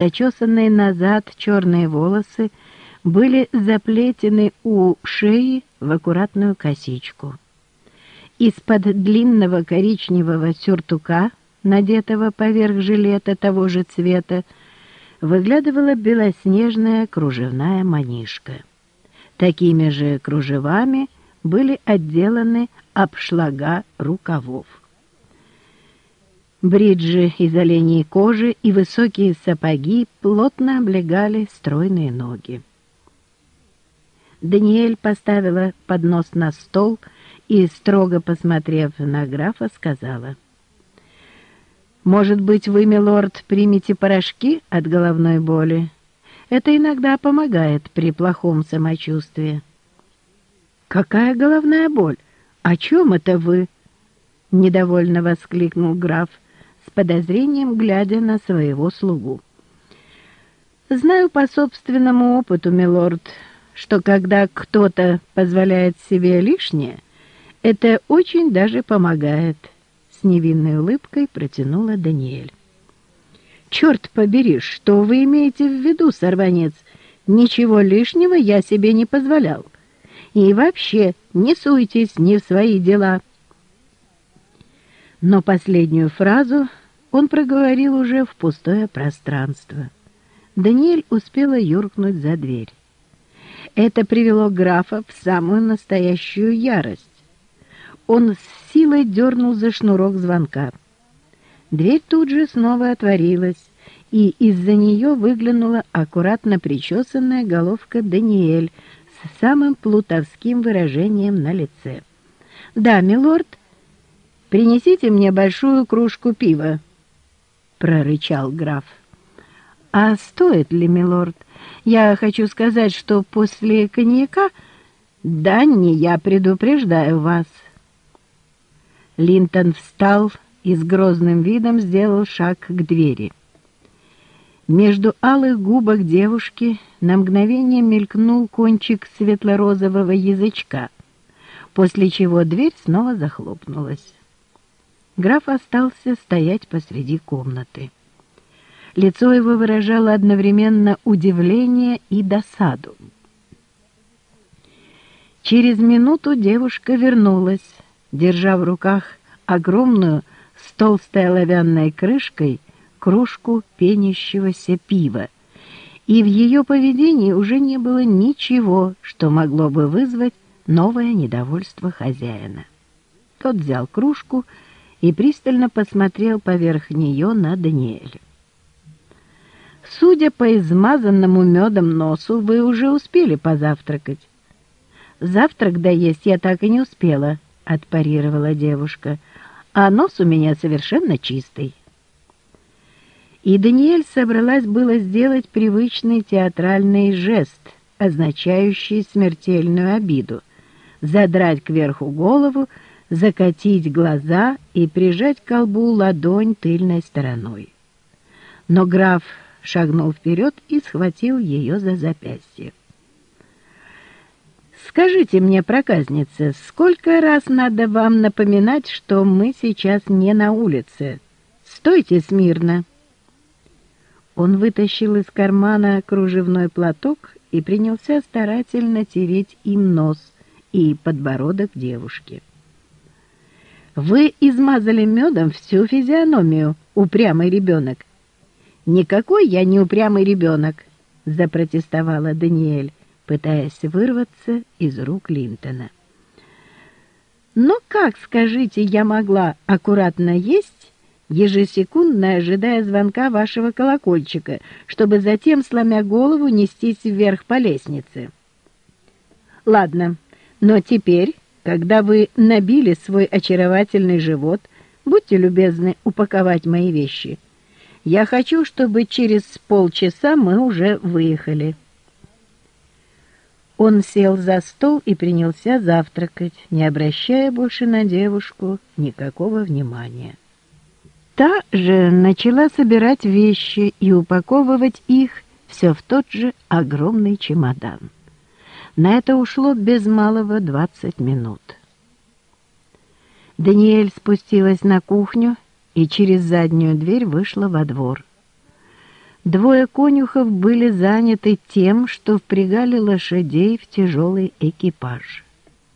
Зачесанные назад черные волосы были заплетены у шеи в аккуратную косичку. Из-под длинного коричневого сюртука, надетого поверх жилета того же цвета, выглядывала белоснежная кружевная манишка. Такими же кружевами были отделаны обшлага рукавов. Бриджи из оленей кожи и высокие сапоги плотно облегали стройные ноги. Даниэль поставила поднос на стол и, строго посмотрев на графа, сказала. «Может быть, вы, милорд, примете порошки от головной боли? Это иногда помогает при плохом самочувствии». «Какая головная боль? О чем это вы?» — недовольно воскликнул граф с подозрением глядя на своего слугу. «Знаю по собственному опыту, милорд, что когда кто-то позволяет себе лишнее, это очень даже помогает», — с невинной улыбкой протянула Даниэль. «Черт побери, что вы имеете в виду, сорванец? Ничего лишнего я себе не позволял. И вообще, не суйтесь не в свои дела». Но последнюю фразу он проговорил уже в пустое пространство. Даниэль успела юркнуть за дверь. Это привело графа в самую настоящую ярость. Он с силой дернул за шнурок звонка. Дверь тут же снова отворилась, и из-за нее выглянула аккуратно причесанная головка Даниэль с самым плутовским выражением на лице. «Да, милорд, принесите мне большую кружку пива», — прорычал граф. «А стоит ли, милорд? Я хочу сказать, что после коньяка... Да не, я предупреждаю вас». Линтон встал и с грозным видом сделал шаг к двери. Между алых губок девушки на мгновение мелькнул кончик светло-розового язычка, после чего дверь снова захлопнулась граф остался стоять посреди комнаты. Лицо его выражало одновременно удивление и досаду. Через минуту девушка вернулась, держа в руках огромную с толстой оловянной крышкой кружку пенящегося пива, и в ее поведении уже не было ничего, что могло бы вызвать новое недовольство хозяина. Тот взял кружку и пристально посмотрел поверх нее на Даниэля. «Судя по измазанному медом носу, вы уже успели позавтракать». «Завтрак доесть я так и не успела», — отпарировала девушка, «а нос у меня совершенно чистый». И Даниэль собралась было сделать привычный театральный жест, означающий смертельную обиду, задрать кверху голову закатить глаза и прижать к колбу ладонь тыльной стороной. Но граф шагнул вперед и схватил ее за запястье. «Скажите мне, проказница, сколько раз надо вам напоминать, что мы сейчас не на улице? Стойте смирно!» Он вытащил из кармана кружевной платок и принялся старательно тереть им нос и подбородок девушки. Вы измазали медом всю физиономию, упрямый ребенок. Никакой я не упрямый ребенок, запротестовала Даниэль, пытаясь вырваться из рук Линтона. Но как, скажите, я могла аккуратно есть, ежесекундно ожидая звонка вашего колокольчика, чтобы затем, сломя голову, нестись вверх по лестнице? Ладно, но теперь когда вы набили свой очаровательный живот, будьте любезны упаковать мои вещи. Я хочу, чтобы через полчаса мы уже выехали». Он сел за стол и принялся завтракать, не обращая больше на девушку никакого внимания. Та же начала собирать вещи и упаковывать их все в тот же огромный чемодан. На это ушло без малого двадцать минут. Даниэль спустилась на кухню и через заднюю дверь вышла во двор. Двое конюхов были заняты тем, что впрягали лошадей в тяжелый экипаж.